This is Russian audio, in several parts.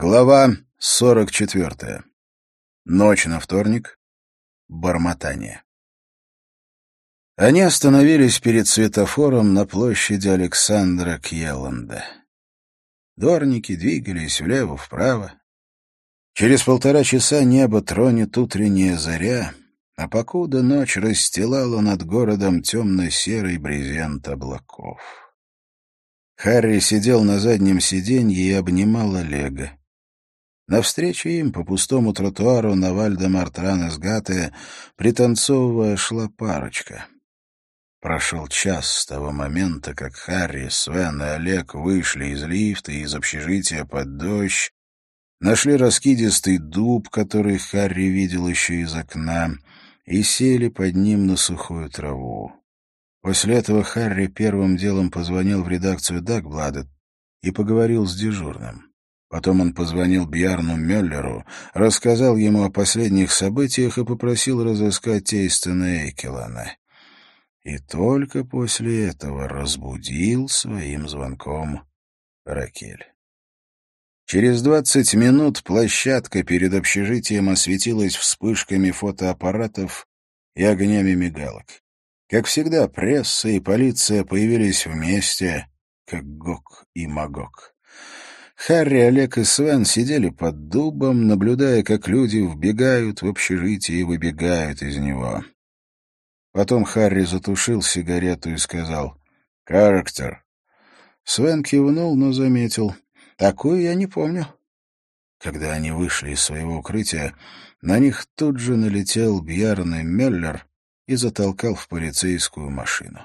Глава 44. Ночь на вторник. Бормотание. Они остановились перед светофором на площади Александра Кьелланда. Дворники двигались влево-вправо. Через полтора часа небо тронет утренняя заря, а покуда ночь расстилала над городом темно-серый брезент облаков. Харри сидел на заднем сиденье и обнимал Олега. Навстречу им по пустому тротуару на Вальдемар-Транесгате, пританцовывая, шла парочка. Прошел час с того момента, как Харри, Свен и Олег вышли из лифта и из общежития под дождь, нашли раскидистый дуб, который Харри видел еще из окна, и сели под ним на сухую траву. После этого Харри первым делом позвонил в редакцию Дагбладет и поговорил с дежурным. Потом он позвонил Бьярну Мюллеру, рассказал ему о последних событиях и попросил разыскать Тейстена Эйкелана. И только после этого разбудил своим звонком Ракель. Через двадцать минут площадка перед общежитием осветилась вспышками фотоаппаратов и огнями мигалок. Как всегда, пресса и полиция появились вместе, как Гог и Магог. Харри, Олег и Свен сидели под дубом, наблюдая, как люди вбегают в общежитие и выбегают из него. Потом Харри затушил сигарету и сказал «Характер». Свен кивнул, но заметил «Такую я не помню». Когда они вышли из своего укрытия, на них тут же налетел Бьярн Меллер и затолкал в полицейскую машину.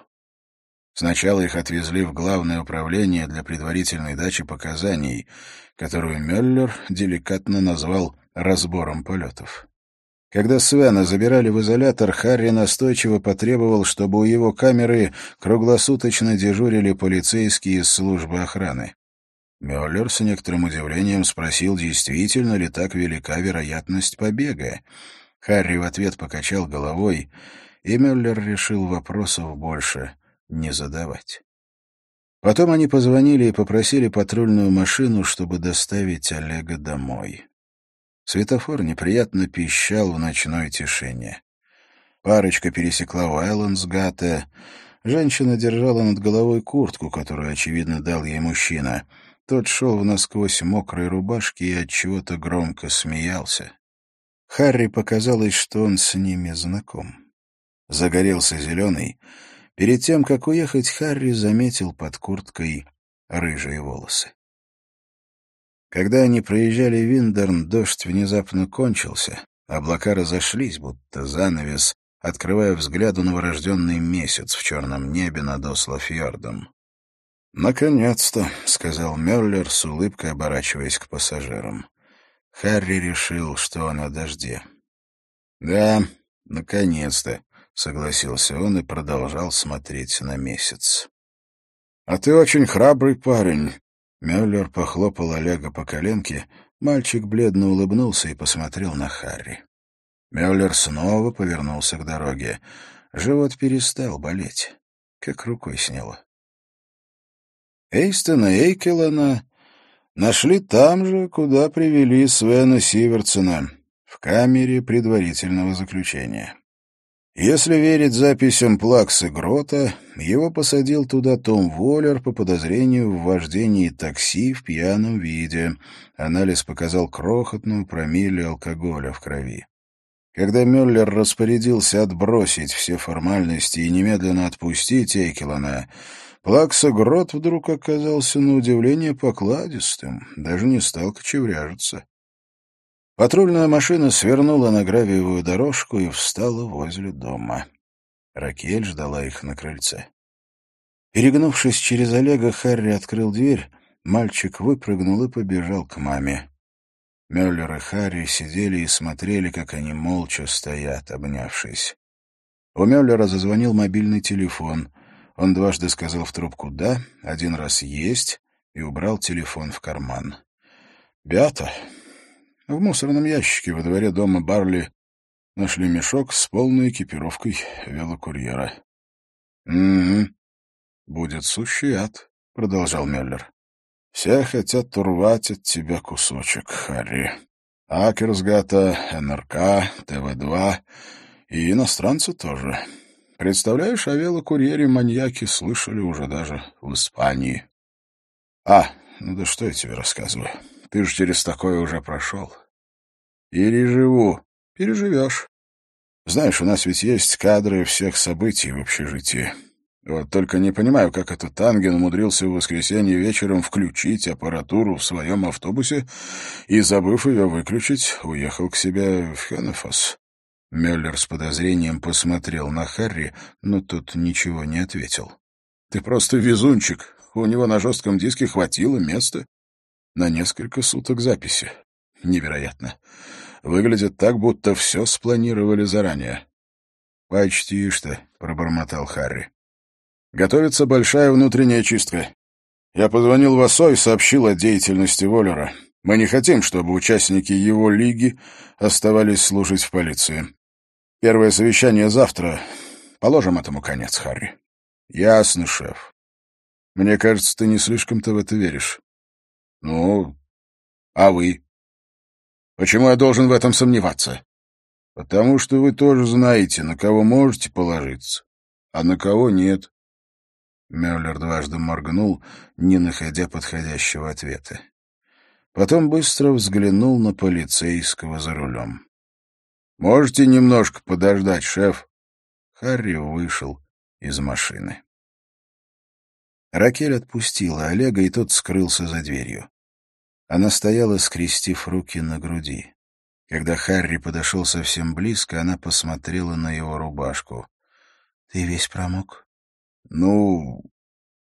Сначала их отвезли в главное управление для предварительной дачи показаний, которую Мюллер деликатно назвал «разбором полетов». Когда Свена забирали в изолятор, Харри настойчиво потребовал, чтобы у его камеры круглосуточно дежурили полицейские из службы охраны. Мюллер с некоторым удивлением спросил, действительно ли так велика вероятность побега. Харри в ответ покачал головой, и Мюллер решил вопросов больше не задавать. Потом они позвонили и попросили патрульную машину, чтобы доставить Олега домой. Светофор неприятно пищал в ночной тишине. Парочка пересекла Уайландсгата. Женщина держала над головой куртку, которую, очевидно, дал ей мужчина. Тот шел в насквозь мокрой рубашке и от чего-то громко смеялся. Харри показалось, что он с ними знаком. Загорелся зеленый, Перед тем, как уехать, Харри заметил под курткой рыжие волосы. Когда они проезжали Виндерн, дождь внезапно кончился, облака разошлись, будто занавес, открывая взгляду новорожденный месяц в черном небе над Ослофьордом. «Наконец-то», — сказал Мюллер с улыбкой, оборачиваясь к пассажирам. Харри решил, что он дожде. «Да, наконец-то», — согласился он и продолжал смотреть на месяц. — А ты очень храбрый парень. Мюллер похлопал Олега по коленке. Мальчик бледно улыбнулся и посмотрел на Харри. Мюллер снова повернулся к дороге. Живот перестал болеть, как рукой сняло. Эйстона Эйкелана нашли там же, куда привели Свена Сиверсона, в камере предварительного заключения. Если верить записям Плакса Грота, его посадил туда Том Воллер по подозрению в вождении такси в пьяном виде. Анализ показал крохотную промилле алкоголя в крови. Когда Мюллер распорядился отбросить все формальности и немедленно отпустить Эйкелана, Плакса Грот вдруг оказался на удивление покладистым, даже не стал кочевряжиться. Патрульная машина свернула на гравиевую дорожку и встала возле дома. Ракель ждала их на крыльце. Перегнувшись через Олега, Харри открыл дверь, мальчик выпрыгнул и побежал к маме. Мюллер и Харри сидели и смотрели, как они молча стоят, обнявшись. У Мюллера зазвонил мобильный телефон. Он дважды сказал в трубку «да», один раз «есть» и убрал телефон в карман. «Бята, в мусорном ящике во дворе дома Барли нашли мешок с полной экипировкой велокурьера. — Угу. Будет сущий ад, — продолжал Мюллер. Все хотят урвать от тебя кусочек, Харри. Акерсгата, НРК, ТВ-2 и иностранцы тоже. Представляешь, о велокурьере маньяки слышали уже даже в Испании. А, ну да что я тебе рассказываю. Ты же через такое уже прошел. Переживу. Переживешь. Знаешь, у нас ведь есть кадры всех событий в общежитии. Вот только не понимаю, как этот Танген умудрился в воскресенье вечером включить аппаратуру в своем автобусе и, забыв ее выключить, уехал к себе в Хеннефос. Мюллер с подозрением посмотрел на Харри, но тот ничего не ответил. — Ты просто везунчик. У него на жестком диске хватило места на несколько суток записи. Невероятно. Выглядит так, будто все спланировали заранее. — Почти что, — пробормотал Харри. — Готовится большая внутренняя чистка. Я позвонил в ОСО и сообщил о деятельности Воллера. Мы не хотим, чтобы участники его лиги оставались служить в полиции. Первое совещание завтра. Положим этому конец, Харри. Ясно, шеф. Мне кажется, ты не слишком-то в это веришь. Ну, а вы? Почему я должен в этом сомневаться? Потому что вы тоже знаете, на кого можете положиться, а на кого нет. Мюллер дважды моргнул, не находя подходящего ответа. Потом быстро взглянул на полицейского за рулем. Можете немножко подождать, шеф?» Харри вышел из машины. Ракель отпустила Олега, и тот скрылся за дверью. Она стояла, скрестив руки на груди. Когда Харри подошел совсем близко, она посмотрела на его рубашку. — Ты весь промок? — Ну,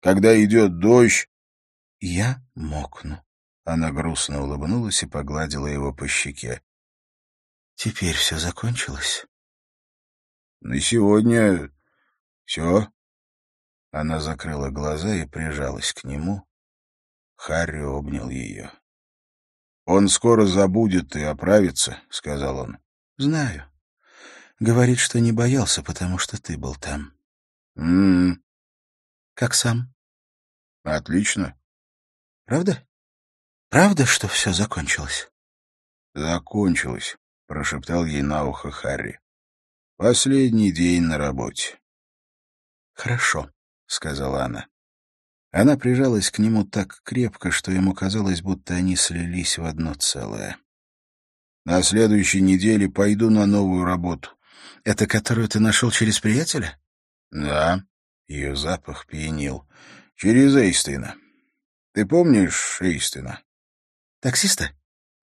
когда идет дождь... — Я мокну. Она грустно улыбнулась и погладила его по щеке. Теперь все закончилось? На сегодня все. Она закрыла глаза и прижалась к нему. Харри обнял ее. «Он скоро забудет и оправится», — сказал он. «Знаю. Говорит, что не боялся, потому что ты был там». «М-м-м». «Как сам?» «Отлично». «Правда? Правда, что все закончилось?» «Закончилось. — прошептал ей на ухо Харри. «Последний день на работе». «Хорошо», — сказала она. Она прижалась к нему так крепко, что ему казалось, будто они слились в одно целое. «На следующей неделе пойду на новую работу». «Это которую ты нашел через приятеля?» «Да». Ее запах пьянил. «Через Эйстина. Ты помнишь Эйстина?» «Таксиста?»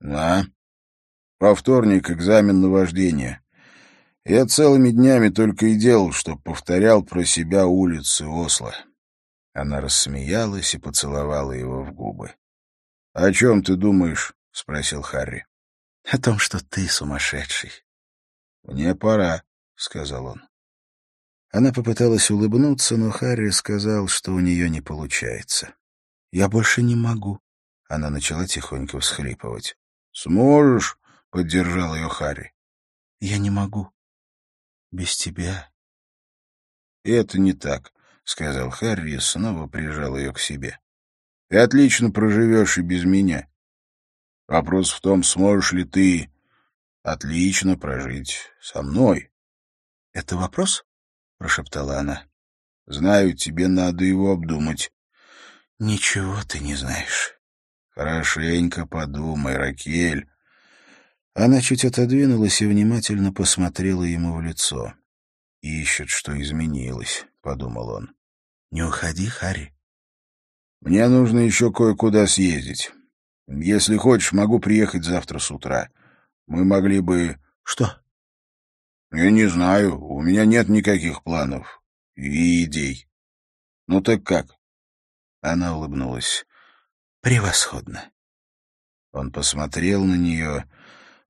«Да». Во вторник экзамен на вождение. Я целыми днями только и делал, что повторял про себя улицы Осло. Она рассмеялась и поцеловала его в губы. — О чем ты думаешь? — спросил Харри. — О том, что ты сумасшедший. — Мне пора, — сказал он. Она попыталась улыбнуться, но Харри сказал, что у нее не получается. — Я больше не могу. Она начала тихонько всхлипывать. — Сможешь? — поддержал ее Харри. — Я не могу. Без тебя. — Это не так, — сказал Харри и снова прижал ее к себе. — Ты отлично проживешь и без меня. Вопрос в том, сможешь ли ты отлично прожить со мной. — Это вопрос? — прошептала она. — Знаю, тебе надо его обдумать. — Ничего ты не знаешь. — Хорошенько подумай, Ракель. Она чуть отодвинулась и внимательно посмотрела ему в лицо. «Ищет, что изменилось», — подумал он. «Не уходи, Харри». «Мне нужно еще кое-куда съездить. Если хочешь, могу приехать завтра с утра. Мы могли бы...» «Что?» «Я не знаю. У меня нет никаких планов и идей. Ну так как?» Она улыбнулась. «Превосходно». Он посмотрел на нее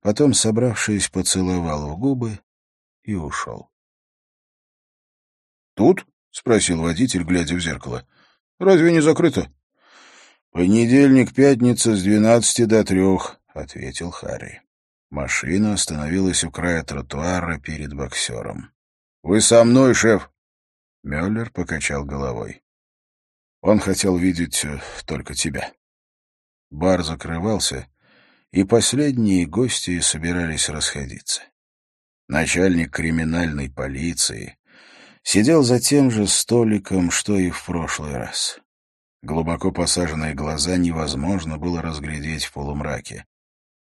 Потом, собравшись, поцеловал в губы и ушел. «Тут?» — спросил водитель, глядя в зеркало. «Разве не закрыто?» «Понедельник, пятница с двенадцати до трех», — ответил Харри. Машина остановилась у края тротуара перед боксером. «Вы со мной, шеф?» Мюллер покачал головой. «Он хотел видеть э, только тебя». Бар закрывался, и последние гости собирались расходиться. Начальник криминальной полиции сидел за тем же столиком, что и в прошлый раз. Глубоко посаженные глаза невозможно было разглядеть в полумраке.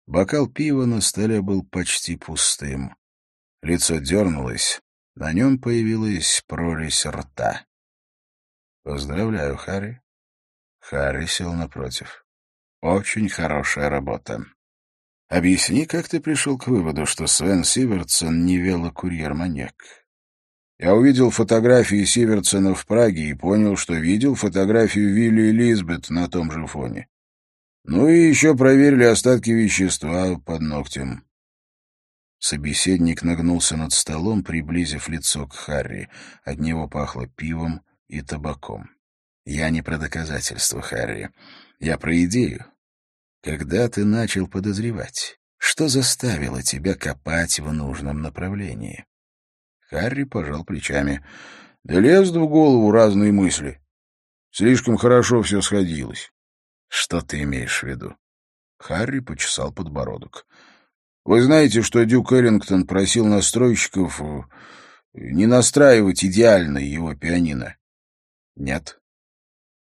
Бокал пива на столе был почти пустым. Лицо дернулось, на нем появилась прорезь рта. «Поздравляю, Харри». Харри сел напротив. «Очень хорошая работа. Объясни, как ты пришел к выводу, что Свен Сивертсон не велокурьер-маньяк?» Я увидел фотографии Сиверсона в Праге и понял, что видел фотографию Вилли и на том же фоне. Ну и еще проверили остатки вещества под ногтем. Собеседник нагнулся над столом, приблизив лицо к Харри. От него пахло пивом и табаком. «Я не про доказательства, Харри. Я про идею. Когда ты начал подозревать? Что заставило тебя копать в нужном направлении?» Харри пожал плечами. Да лезут в голову разные мысли. Слишком хорошо все сходилось. Что ты имеешь в виду? Харри почесал подбородок. Вы знаете, что Дюк Эллингтон просил настройщиков э, не настраивать идеально его пианино? Нет.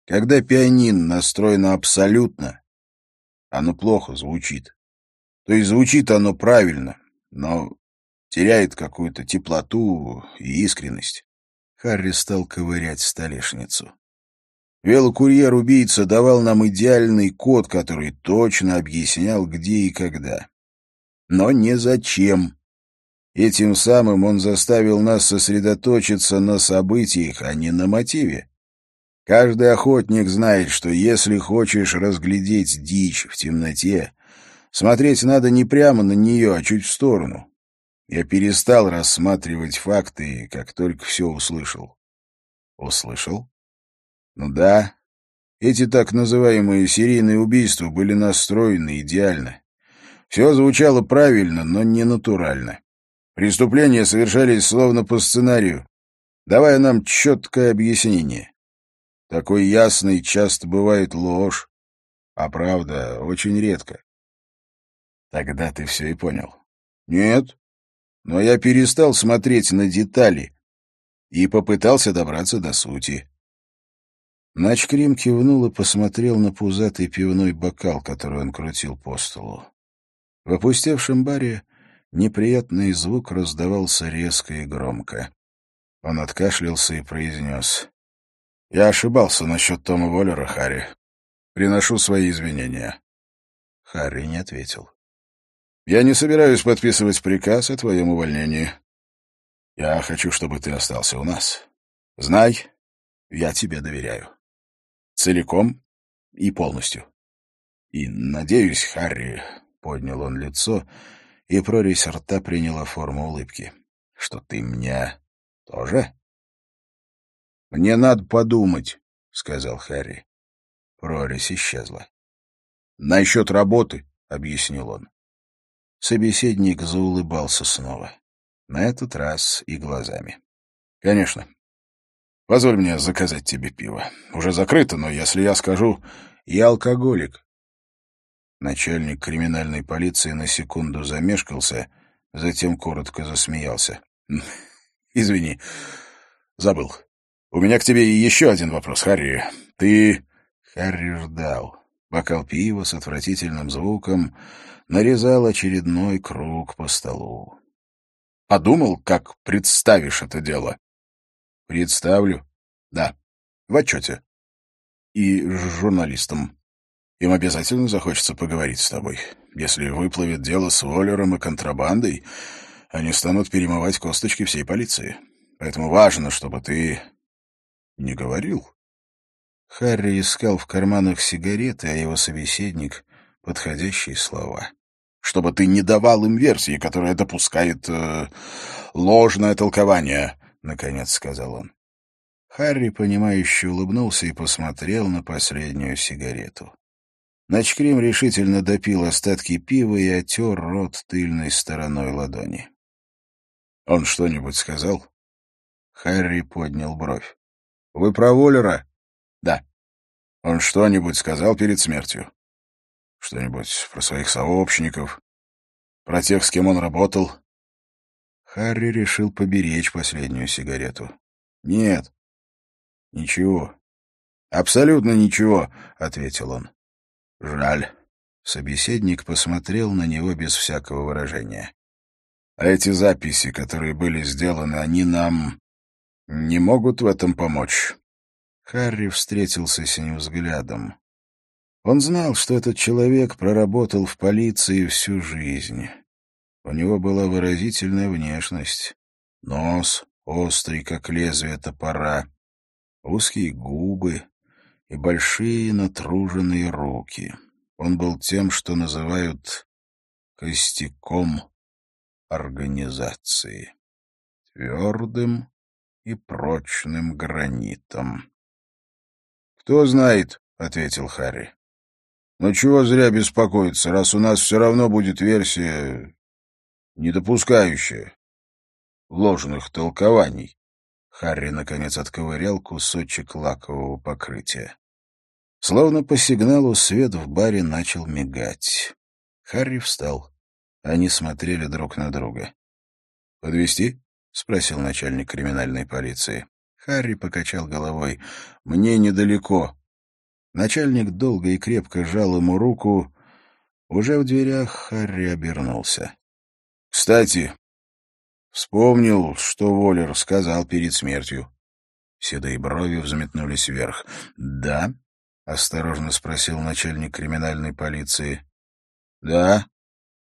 Когда пианино настроено абсолютно, оно плохо звучит. То есть звучит оно правильно, но теряет какую-то теплоту и искренность. Харри стал ковырять столешницу. Велокурьер-убийца давал нам идеальный код, который точно объяснял, где и когда. Но не зачем. Этим самым он заставил нас сосредоточиться на событиях, а не на мотиве. Каждый охотник знает, что если хочешь разглядеть дичь в темноте, смотреть надо не прямо на нее, а чуть в сторону. Я перестал рассматривать факты, как только все услышал. Услышал? Ну да. Эти так называемые серийные убийства были настроены идеально. Все звучало правильно, но не натурально. Преступления совершались словно по сценарию, давая нам четкое объяснение. Такой ясной часто бывает ложь, а правда очень редко. Тогда ты все и понял. Нет, но я перестал смотреть на детали и попытался добраться до сути. Начкрим кивнул и посмотрел на пузатый пивной бокал, который он крутил по столу. В опустевшем баре неприятный звук раздавался резко и громко. Он откашлялся и произнес. — Я ошибался насчет Тома Воллера, Харри. Приношу свои извинения. Харри не ответил. Я не собираюсь подписывать приказ о твоем увольнении. Я хочу, чтобы ты остался у нас. Знай, я тебе доверяю. Целиком и полностью. И, надеюсь, Харри, — поднял он лицо, и прорезь рта приняла форму улыбки, — что ты мне тоже? — Мне надо подумать, — сказал Харри. Прорезь исчезла. — Насчет работы, — объяснил он. Собеседник заулыбался снова. На этот раз и глазами. — Конечно. Позволь мне заказать тебе пиво. Уже закрыто, но если я скажу «я алкоголик». Начальник криминальной полиции на секунду замешкался, затем коротко засмеялся. — Извини, забыл. У меня к тебе еще один вопрос, Харри. Ты... Харри ждал. Бокал пива с отвратительным звуком нарезал очередной круг по столу. Подумал, как представишь это дело? Представлю. Да, в отчете. И журналистам. Им обязательно захочется поговорить с тобой. Если выплывет дело с Воллером и контрабандой, они станут перемывать косточки всей полиции. Поэтому важно, чтобы ты не говорил. Харри искал в карманах сигареты, а его собеседник подходящие слова. Чтобы ты не давал им версии, которая допускает э, ложное толкование, — наконец сказал он. Харри, понимающе улыбнулся и посмотрел на последнюю сигарету. Начкрим решительно допил остатки пива и отер рот тыльной стороной ладони. — Он что-нибудь сказал? Харри поднял бровь. — Вы про Воллера? — Да. — Он что-нибудь сказал перед смертью? Что-нибудь про своих сообщников? Про тех, с кем он работал?» Харри решил поберечь последнюю сигарету. «Нет, ничего. Абсолютно ничего», — ответил он. «Жаль». Собеседник посмотрел на него без всякого выражения. «А эти записи, которые были сделаны, они нам не могут в этом помочь?» Харри встретился с ним взглядом. Он знал, что этот человек проработал в полиции всю жизнь. У него была выразительная внешность. Нос острый, как лезвие топора, узкие губы и большие натруженные руки. Он был тем, что называют костяком организации, твердым и прочным гранитом. «Кто знает», — ответил Харри. «Но чего зря беспокоиться, раз у нас все равно будет версия не допускающая ложных толкований. Харри, наконец, отковырял кусочек лакового покрытия. Словно по сигналу свет в баре начал мигать. Харри встал. Они смотрели друг на друга. «Подвезти?» — спросил начальник криминальной полиции. Харри покачал головой. «Мне недалеко». Начальник долго и крепко жал ему руку. Уже в дверях Харри обернулся. Кстати, вспомнил, что Воллер сказал перед смертью. Седые брови взметнулись вверх. «Да?» — осторожно спросил начальник криминальной полиции. «Да?»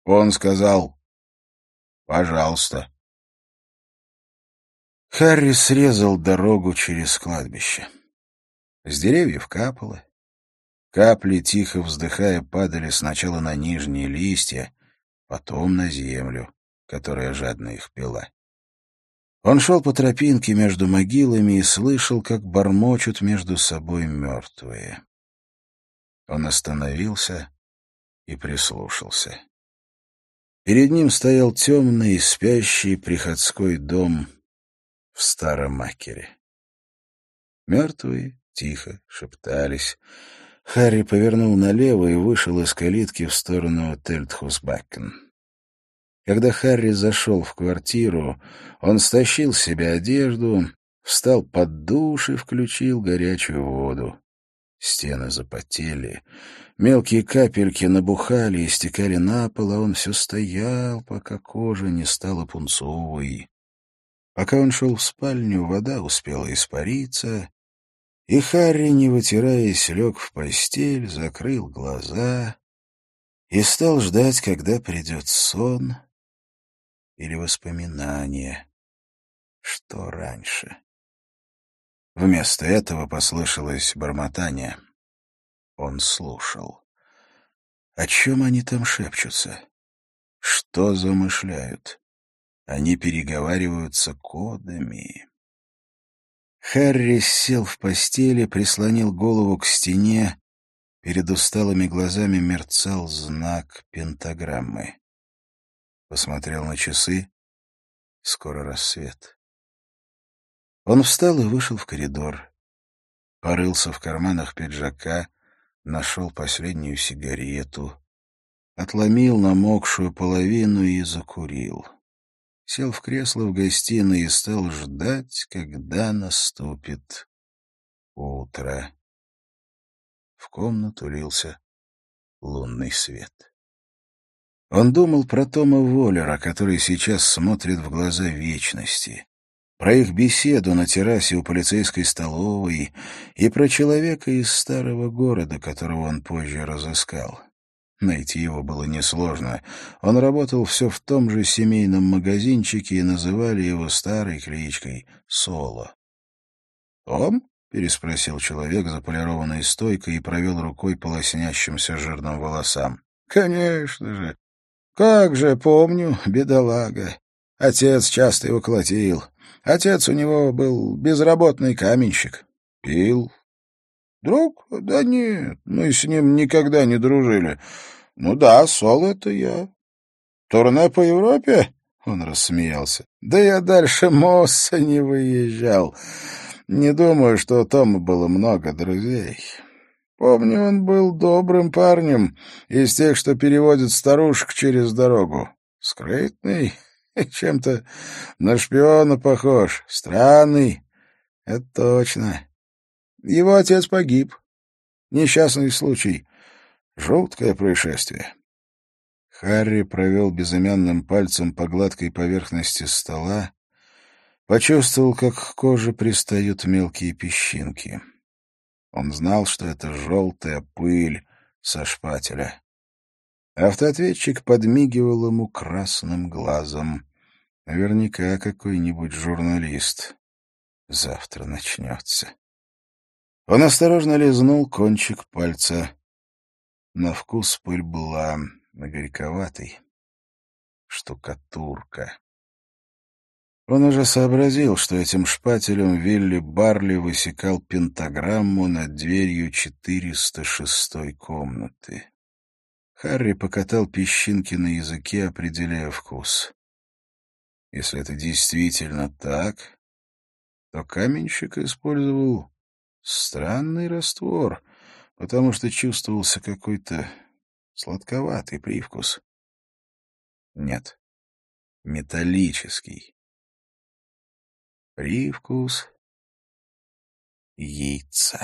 Он сказал «Пожалуйста». Харри срезал дорогу через кладбище. С деревьев капало. Капли, тихо вздыхая, падали сначала на нижние листья, потом на землю, которая жадно их пила. Он шел по тропинке между могилами и слышал, как бормочут между собой мертвые. Он остановился и прислушался. Перед ним стоял темный, спящий приходской дом в старом макере. Мертвые тихо шептались. Харри повернул налево и вышел из калитки в сторону Тельтхусбакен. Когда Харри зашел в квартиру, он стащил с себя одежду, встал под душ и включил горячую воду. Стены запотели, мелкие капельки набухали и стекали на пол, а он все стоял, пока кожа не стала пунцовой. Пока он шел в спальню, вода успела испариться, и Харри, не вытираясь, лег в постель, закрыл глаза и стал ждать, когда придет сон или воспоминание, что раньше. Вместо этого послышалось бормотание. Он слушал. О чем они там шепчутся? Что замышляют? Они переговариваются кодами. Харри сел в постели, прислонил голову к стене. Перед усталыми глазами мерцал знак пентаграммы. Посмотрел на часы. Скоро рассвет. Он встал и вышел в коридор. Порылся в карманах пиджака, нашел последнюю сигарету. Отломил намокшую половину и закурил сел в кресло в гостиной и стал ждать, когда наступит утро. В комнату лился лунный свет. Он думал про Тома Воллера, который сейчас смотрит в глаза вечности, про их беседу на террасе у полицейской столовой и про человека из старого города, которого он позже разыскал. Найти его было несложно. Он работал все в том же семейном магазинчике и называли его старой кличкой Соло. «Том?» — переспросил человек за полированной стойкой и провел рукой по лоснящимся жирным волосам. «Конечно же. Как же помню, бедолага. Отец часто его колотил. Отец у него был безработный каменщик. Пил, Друг? Да нет, мы с ним никогда не дружили. Ну да, Сол — это я. Турне по Европе? Он рассмеялся. Да я дальше Мосса не выезжал. Не думаю, что у Тома было много друзей. Помню, он был добрым парнем, из тех, что переводят старушек через дорогу. Скрытный, чем-то на шпиона похож, странный. Это точно. Его отец погиб. Несчастный случай. Жуткое происшествие. Харри провел безымянным пальцем по гладкой поверхности стола, почувствовал, как к коже пристают мелкие песчинки. Он знал, что это желтая пыль со шпателя. Автоответчик подмигивал ему красным глазом. Наверняка какой-нибудь журналист. Завтра начнется. Он осторожно лизнул кончик пальца. На вкус пыль была горьковатой. Штукатурка. Он уже сообразил, что этим шпателем Вилли Барли высекал пентаграмму над дверью 406 комнаты. Харри покатал песчинки на языке, определяя вкус. Если это действительно так, то каменщик использовал странный раствор, потому что чувствовался какой-то сладковатый привкус. Нет, металлический. Привкус яйца.